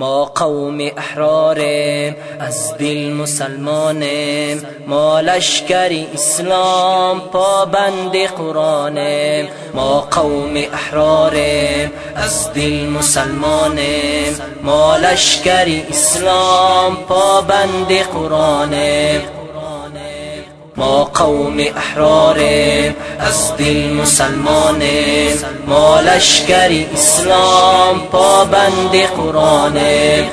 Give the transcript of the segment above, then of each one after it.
ما قوم احراریم از دل مسلمانیم. ما لشکر اسلام پابند قرآنیم. ما قوم احراریم از دل مسلمانیم. ما لشکر اسلام پابند قرآنیم. قوم احراریم از دل مسلمانیم. ما لشکر اسلام پابند قرآنیم.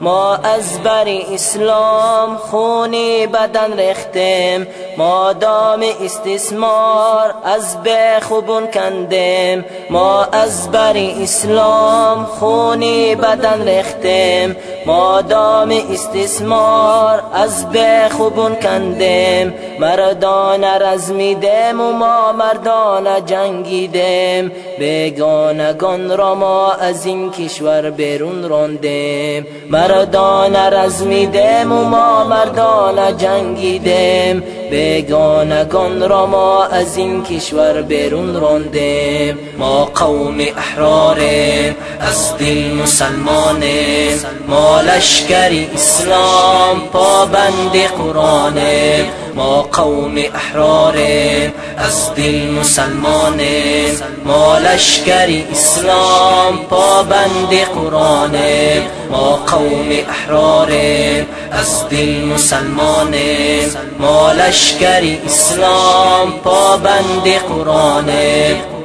ما از بر اسلام خونی بدن رختیم ما دام استثمار از به خوبون کندیم. ما از بر اسلام خونی بدن رختیم ما دام استثمار از به خوبون کندیم. مردان رزمیدیم و ما مردان جنگیدیم. بگانگان را ما از این کشور بیرون راندیم. مردان رزمیدیم و ما مردان جنگیدیم. بگانگان را ما از این کشور بیرون راندیم. ما قوم احراریم از دل مسلمانیم. ما لشکر اسلام پابند قرآنیم. ما قوم احراریم از دل مسلمانیم. ما لشکر اسلام پابند قرآنیم. ما قوم احراریم از دل مسلمانیم. ما لشکر اسلام پابند قرآنیم.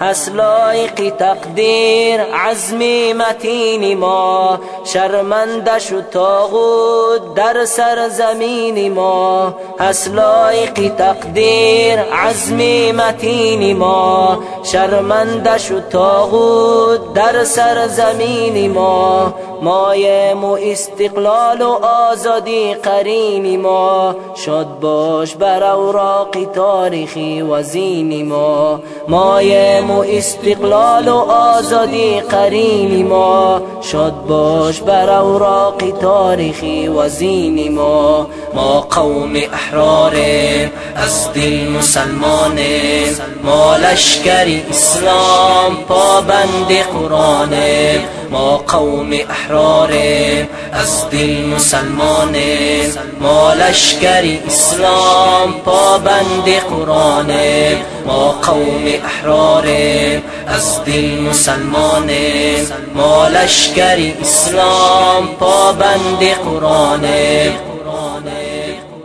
هست تقدیر عزمی متین ما. شرمنده شد تاغود در سرزمین ما. هست تقدیر عزمی متین ما. شرمنده شد تاغود در سرزمین ما. مایم و استقلال و آزادی قرین ما. شد باش بر اوراق تاریخی و زین ما. مایم و استقلال و آزادی قرین ما شد باش بر اوراق تاریخی و ما. ما قوم احراریم از دل مسلمانیم ما لشکر اسلام پابند قرآنیم ما قوم احراریم دل مسلمانیم ما لشکر اسلام پابند قرآنیم ما قوم احراریم از دل مسلمانیم ما لشکر اسلام پابند قرآنیم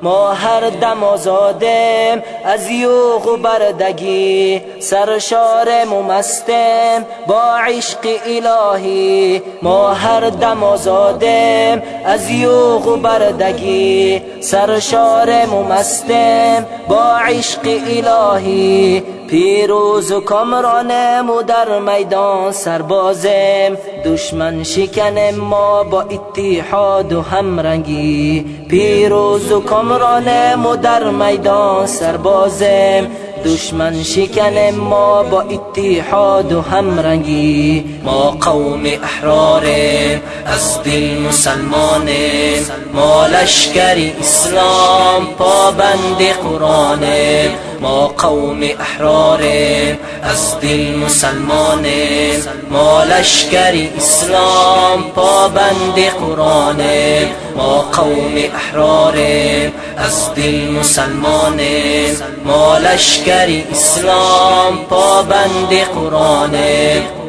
ما هر دم آزادیم از یوغ و بردگی. سرشارم و مستیم با عشق الهی. ما هر دم آزادیم از یوغ و بردگی. سرشارم و مستیم با عشق الهی. پیروز و کامرانم و در میدان سربازم دشمن شکنم ما با اتحاد و همرنگی. پیروز و کامرانم و در میدان سربازم دشمن شکن ما با اتحاد و همرنگی. ما قوم احراریم از دل مسلمانیم ما لشکر اسلام پابند قرآنیم ما قوم احراریم از دل مسلمانیم. ما لشکر اسلام پابند قرآنیم. ما قوم احراریم از دل مسلمانیم. ما لشکر اسلام پابند قرآنیم.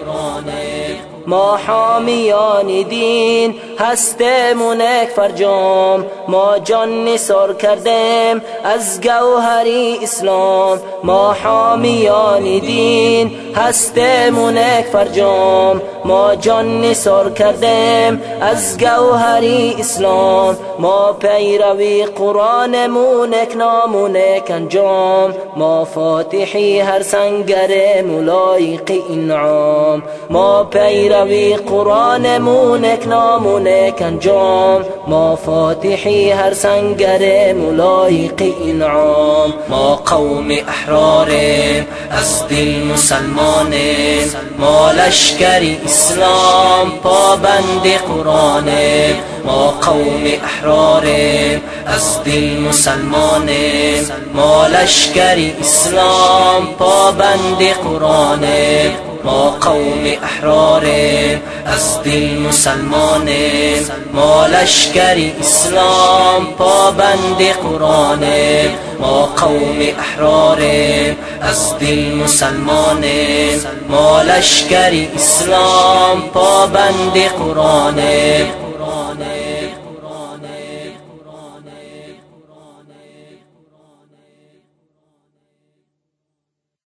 ما حامیان دین هستمون یک فرجام. ما جان نثار کردیم از گوهری اسلام. ما حامیان دین هستمون یک فرجام. ما جان نثار کردیم از گوهری اسلام. ما پیروی قرآنمون یک نامون انجام. ما فاتحی هر سنگر ملایق انعام. ما پیروی قرآنمون یک نامون یک انجام. ما فاتحی هر سنگر ملایق انعام. ما قوم احراریم از دل مسلمانیم. ما لشکر اسلام پابند قرآنیم. ما قوم احراریم از دل مسلمانیم. ما لشکر اسلام پابند قرآنیم. ما قوم احراریم از دل مسلمانیم ما لشکر اسلام پابند قرآنیم ما قوم احراریم از دل مسلمانیم ما لشکر اسلام پابند قرآنیم